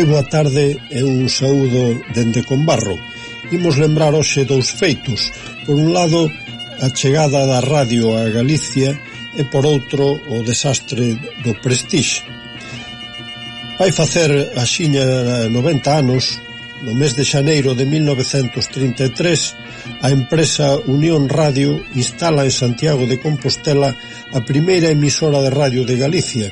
moi boa tarde e un saúdo dende Combarro. Imos lembrar hoxe dous feitos. Por un lado, a chegada da radio a Galicia e por outro, o desastre do Prestige. Vai facer a xiña 90 anos, no mes de xaneiro de 1933, a empresa Unión Radio instala en Santiago de Compostela a primeira emisora de radio de Galicia,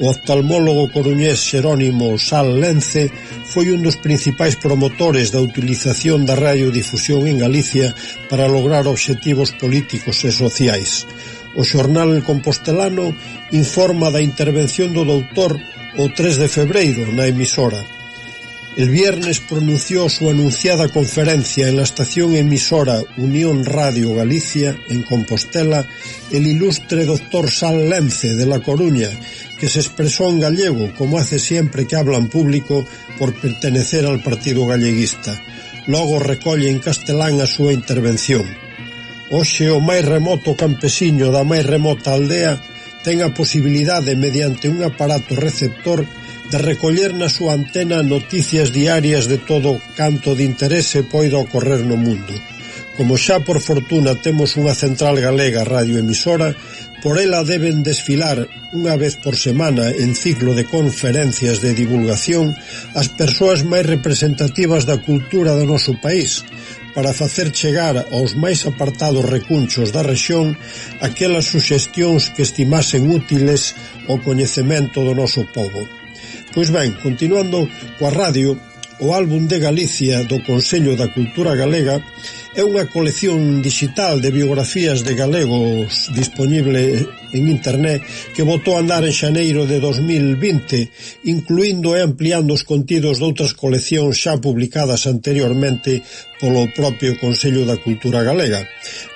O oftalmólogo coruñés Xerónimo Sal Lence foi un dos principais promotores da utilización da radiodifusión en Galicia para lograr obxectivos políticos e sociais. O xornal Compostelano informa da intervención do doutor o 3 de febreiro na emisora El viernes pronunciou a súa anunciada conferencia en la estación emisora Unión Radio Galicia, en Compostela, el ilustre doctor San Lence de La Coruña, que se expresó en gallego, como hace siempre que habla en público, por pertenecer al Partido Galleguista. Logo recolle en castelán a súa intervención. Oxe o máis remoto campesiño da máis remota aldea ten a posibilidade, mediante un aparato receptor, de recoller na súa antena noticias diarias de todo canto de interese poida ocorrer no mundo. Como xa por fortuna temos unha central galega radioemisora, por ela deben desfilar unha vez por semana en ciclo de conferencias de divulgación as persoas máis representativas da cultura do noso país, para facer chegar aos máis apartados recunchos da rexión aquelas suxestións que estimasen útiles o coñecemento do noso povo. Pois ben, continuando coa radio, o álbum de Galicia do Consello da Cultura Galega É unha colección digital de biografías de galegos disponible en internet que botou a andar en xaneiro de 2020, incluindo e ampliando os contidos doutras coleccións xa publicadas anteriormente polo propio Consello da Cultura Galega.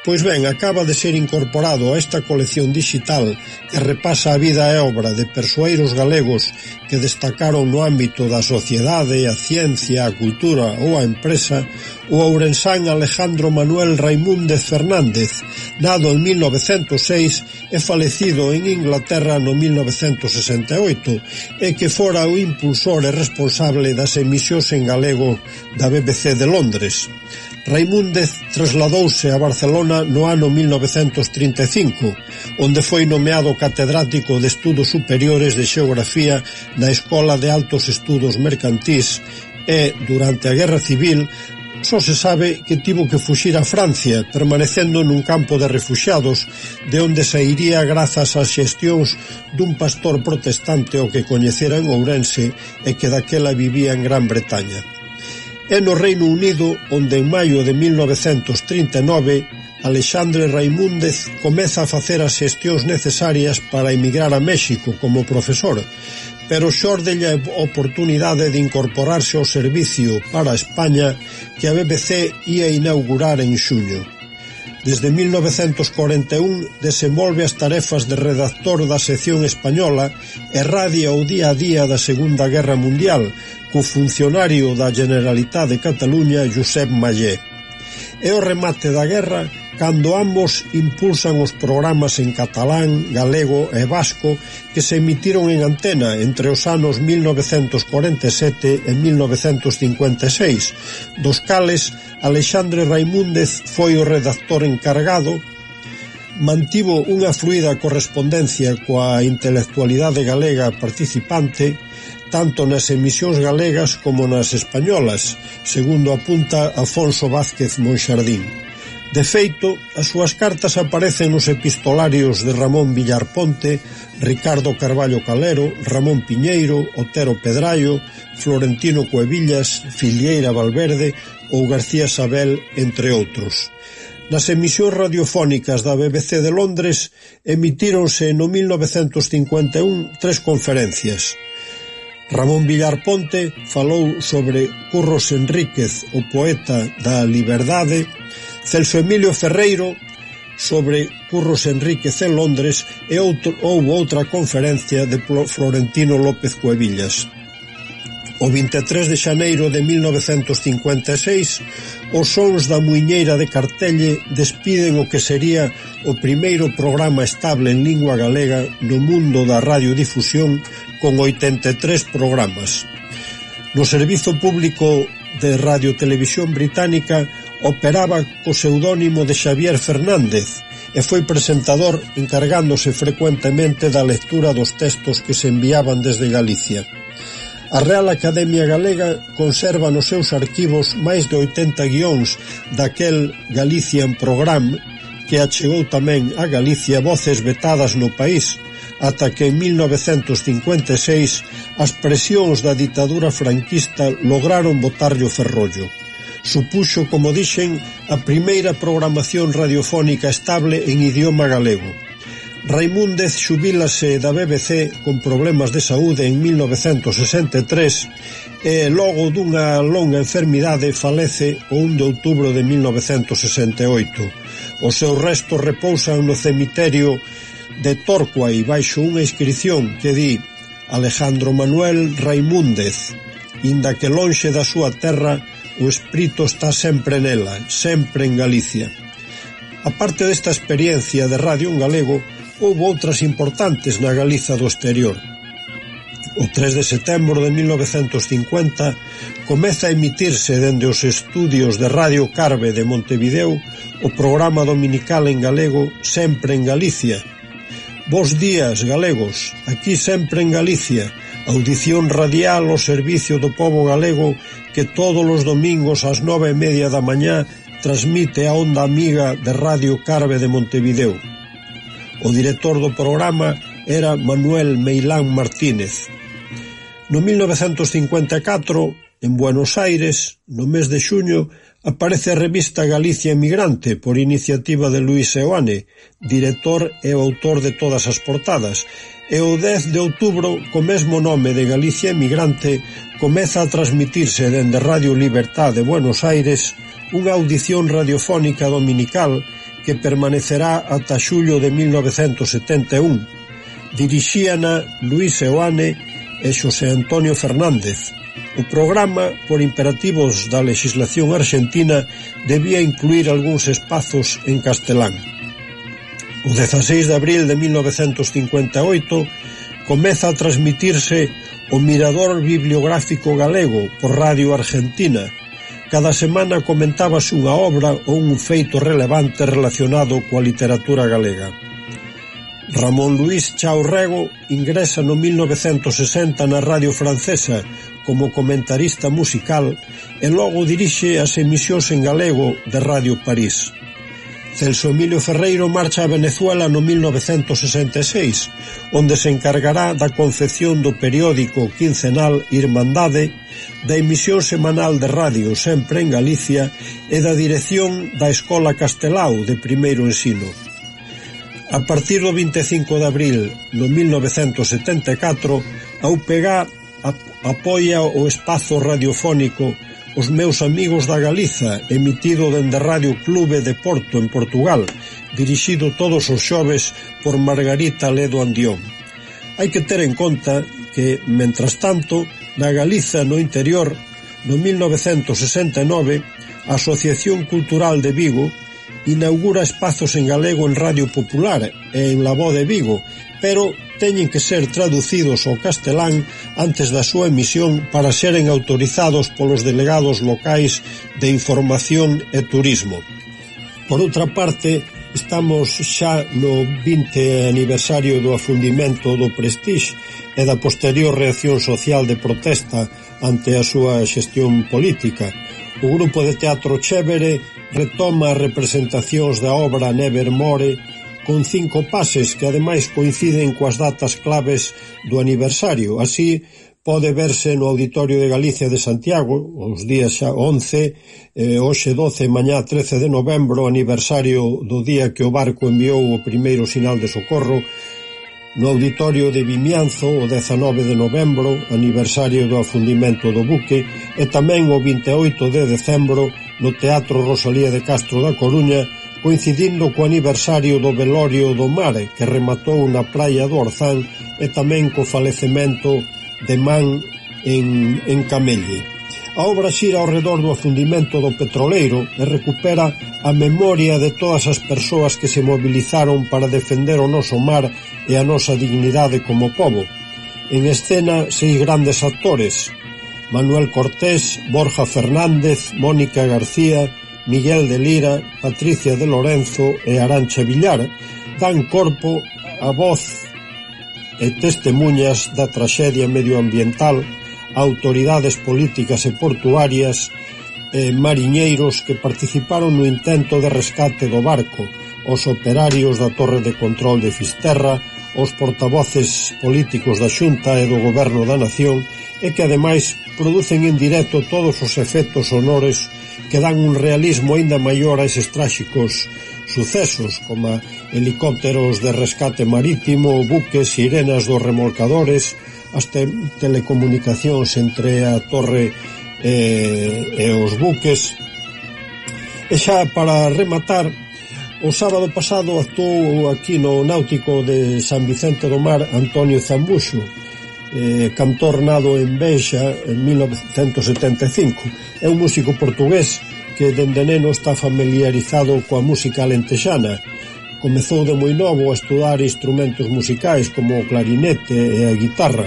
Pois ben, acaba de ser incorporado a esta colección digital que repasa a vida e obra de persoeiros galegos que destacaron no ámbito da sociedade, a ciencia, a cultura ou a empresa o ourensán Alejandro Manuel Raimúndez Fernández, nado en 1906 e falecido en Inglaterra no 1968, e que fora o impulsor e responsable das emisións en galego da BBC de Londres. Raimúndez trasladouse a Barcelona no ano 1935, onde foi nomeado catedrático de Estudos Superiores de Xeografía na Escola de Altos Estudos Mercantís e, durante a Guerra Civil, Só se sabe que tivo que fuxir a Francia, permanecendo nun campo de refuxiados, de onde sairía grazas ás xestións dun pastor protestante o que coñecera en Ourense e que daquela vivía en Gran Bretaña. É no Reino Unido onde en maio de 1939 Alexandre Raimúndez comeza a facer as xestións necesarias para emigrar a México como profesor, pero xordelle a oportunidade de incorporarse ao servicio para España que a BBC ia inaugurar en xuño. Desde 1941 desenvolve as tarefas de redactor da sección española e radia o día a día da Segunda Guerra Mundial co funcionario da Generalitat de Cataluña Josep Mallé. E o remate da guerra cando ambos impulsan os programas en catalán, galego e vasco que se emitiron en antena entre os anos 1947 e 1956, dos cales Alexandre Raimúndez foi o redactor encargado, mantivo unha fluida correspondencia coa intelectualidade galega participante tanto nas emisións galegas como nas españolas, segundo apunta Afonso Vázquez Monxardín. De feito, as súas cartas aparecen nos epistolarios de Ramón Villarponte, Ricardo Carballo Calero, Ramón Piñeiro, Otero Pedraio, Florentino Cuevillas, Filieira Valverde ou García Sabel, entre outros. Nas emisións radiofónicas da BBC de Londres emitíronse no 1951 tres conferencias. Ramón Villar Ponte falou sobre Curros Enríquez, o poeta da liberdade, Celso Emilio Ferreiro sobre Curros Enríquez en Londres e outro, houve outra conferencia de Florentino López Cuevillas. O 23 de xaneiro de 1956, os sons da muiñeira de Cartelle despiden o que sería o primeiro programa estable en lingua galega no mundo da radiodifusión con 83 programas. No Servizo Público de Radio Televisión Británica Operaba co pseudónimo de Xavier Fernández e foi presentador encargándose frecuentemente da lectura dos textos que se enviaban desde Galicia. A Real Academia Galega conserva nos seus arquivos máis de 80 guións daquel Galician Program que achegou tamén a Galicia voces vetadas no país, ata que en 1956 as presións da ditadura franquista lograron botarlle o ferrollo supuxo, como dixen, a primeira programación radiofónica estable en idioma galego. Raimúndez xubilase da BBC con problemas de saúde en 1963 e logo dunha longa enfermidade falece o 1 de outubro de 1968. Os seus restos repousan no cemiterio de Torquay baixo unha inscripción que di Alejandro Manuel Raimúndez, inda que lonxe da súa terra O espírito está sempre nela, sempre en Galicia. A parte desta experiencia de radio en galego, houve outras importantes na Galiza do exterior. O 3 de setembro de 1950 comeza a emitirse dende os estudios de Radio Carve de Montevideo o programa dominical en galego Sempre en Galicia, Bos días, galegos, aquí sempre en Galicia, Audición radial ao servicio do povo galego que todos os domingos ás nove e media da mañá transmite a onda amiga de Radio Carve de Montevideo. O director do programa era Manuel Meilán Martínez. No 1954, en Buenos Aires, no mes de xuño, aparece a revista Galicia Emigrante por iniciativa de Luis Seoane, director e autor de todas as portadas, e o 10 de outubro co mesmo nome de Galicia Emigrante comeza a transmitirse dende Radio Libertad de Buenos Aires unha audición radiofónica dominical que permanecerá ata xullo de 1971. Dirixíana Luis Eoane e Xosé Antonio Fernández. O programa, por imperativos da legislación argentina, debía incluir algúns espazos en castelán. O 16 de abril de 1958 comeza a transmitirse o Mirador Bibliográfico Galego por Radio Argentina. Cada semana comentábase unha obra ou un feito relevante relacionado coa literatura galega. Ramón Luis Chaurrego ingresa no 1960 na radio francesa como comentarista musical e logo dirixe as emisións en galego de Radio París. Celso Emilio Ferreiro marcha a Venezuela no 1966, onde se encargará da confección do periódico quincenal Irmandade, da emisión semanal de radio sempre en Galicia e da dirección da Escola Castelao de primeiro ensino. A partir do 25 de abril de 1974, a UPG apoia o espazo radiofónico os meus amigos da Galiza, emitido dende Radio Clube de Porto, en Portugal, dirixido todos os xoves por Margarita Ledo Andión. Hai que ter en conta que, mentras tanto, na Galiza no interior, no 1969, a Asociación Cultural de Vigo inaugura espazos en galego en Radio Popular e en La Voz de Vigo, pero teñen que ser traducidos ao castelán antes da súa emisión para seren autorizados polos delegados locais de información e turismo. Por outra parte, estamos xa no 20 aniversario do afundimento do Prestige e da posterior reacción social de protesta ante a súa xestión política. O grupo de teatro Chévere retoma representacións da obra Nevermore con cinco pases que ademais coinciden coas datas claves do aniversario. Así pode verse no Auditorio de Galicia de Santiago, os días xa 11, eh, hoxe 12 mañá 13 de novembro, aniversario do día que o barco enviou o primeiro sinal de socorro, no auditorio de Vimianzo o 19 de novembro, aniversario do afundimento do buque, e tamén o 28 de decembro no Teatro Rosalía de Castro da Coruña coincidindo co aniversario do velorio do Mare que rematou na praia do Orzán e tamén co falecemento de Man en, en Camelle. A obra xira ao redor do afundimento do petroleiro e recupera a memoria de todas as persoas que se mobilizaron para defender o noso mar e a nosa dignidade como povo. En escena seis grandes actores, Manuel Cortés, Borja Fernández, Mónica García, Miguel de Lira, Patricia de Lorenzo e Arancha Villar dan corpo a voz e testemunhas da traxedia medioambiental autoridades políticas e portuarias e mariñeiros que participaron no intento de rescate do barco, os operarios da Torre de Control de Fisterra, os portavoces políticos da Xunta e do Goberno da Nación e que ademais producen en directo todos os efectos sonores que dan un realismo aínda maior a eses tráxicos sucesos como helicópteros de rescate marítimo, buques, sirenas dos remolcadores, as te telecomunicacións entre a torre e, e os buques. E xa para rematar, o sábado pasado actuou aquí no Náutico de San Vicente do Mar Antonio Zambuxo, eh, cantor nado en Benxa en 1975. É un músico portugués que dende neno está familiarizado coa música lentexana. Comezou de moi novo a estudar instrumentos musicais como o clarinete e a guitarra.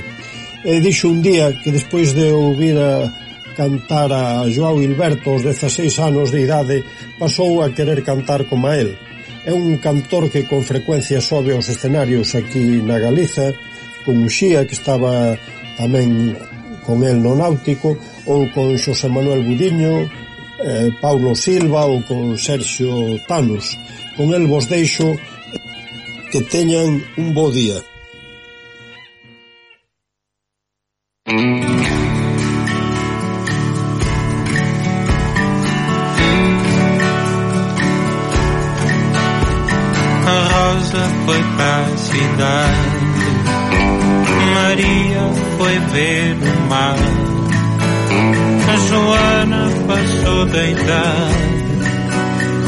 E dixo un día que despois de ouvir a cantar a Joao Hilberto aos 16 anos de idade, pasou a querer cantar como a él. É un cantor que con frecuencia sobe aos escenarios aquí na Galiza, con Uxía, que estaba tamén con el no náutico, ou con Xosé Manuel Budiño, eh, Paulo Silva ou con Sergio Tanos. Con el vos deixo que teñan un bo día.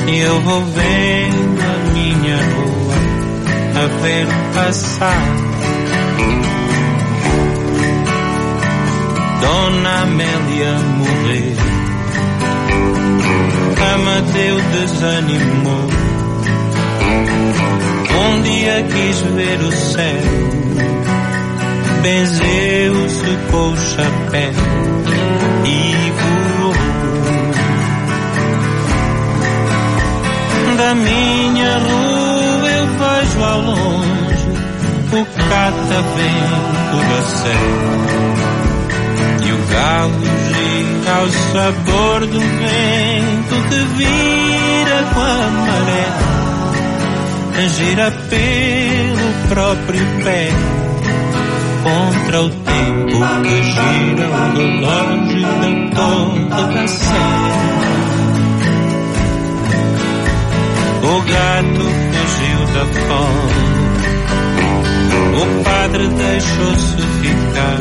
E eu vou vendo a minha rua a ver passar. Dona Amélia morreu, Amadeu desanimou. Um dia quis ver o céu benzeu-se com o chapéu e Da minha rua eu vejo ao longe o catavento da serra e o galo gira ao sabor do vento que vira com a maré gira pelo próprio pé contra o tempo que gira o relógio da torre da serra. O gato fugiu da fome, o padre deixou-se ficar.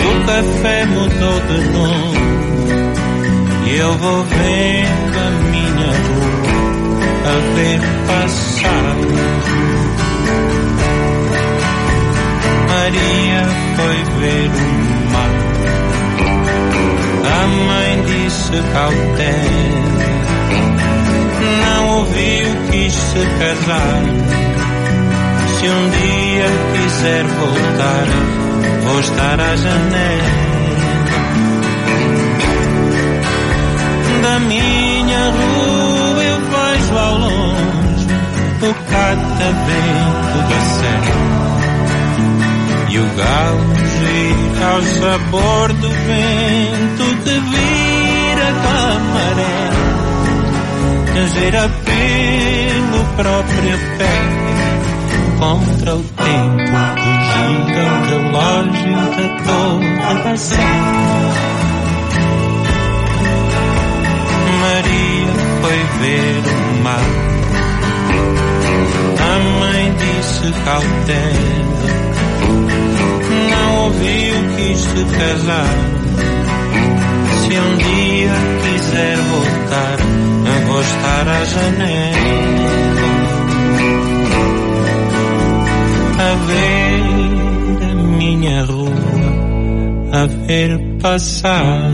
O café mudou de nome e eu vou vendo a minha rua a ver passar. Maria foi ver o mar. A mãe disse cautela, ouviu, quis se casar. Se um dia quiser voltar, vou estar à janela. Da minha rua eu vejo ao longe o catavento da serra e o galo gira ao sabor do vento gira pelo próprio pé contra o tempo que gira o relógio da torre da serra. Maria foi ver o mar. A mãe disse cautela não ouviu, quis se casar. Se um dia quiser voltar, estar a janela a ver a minha rua, a ver passar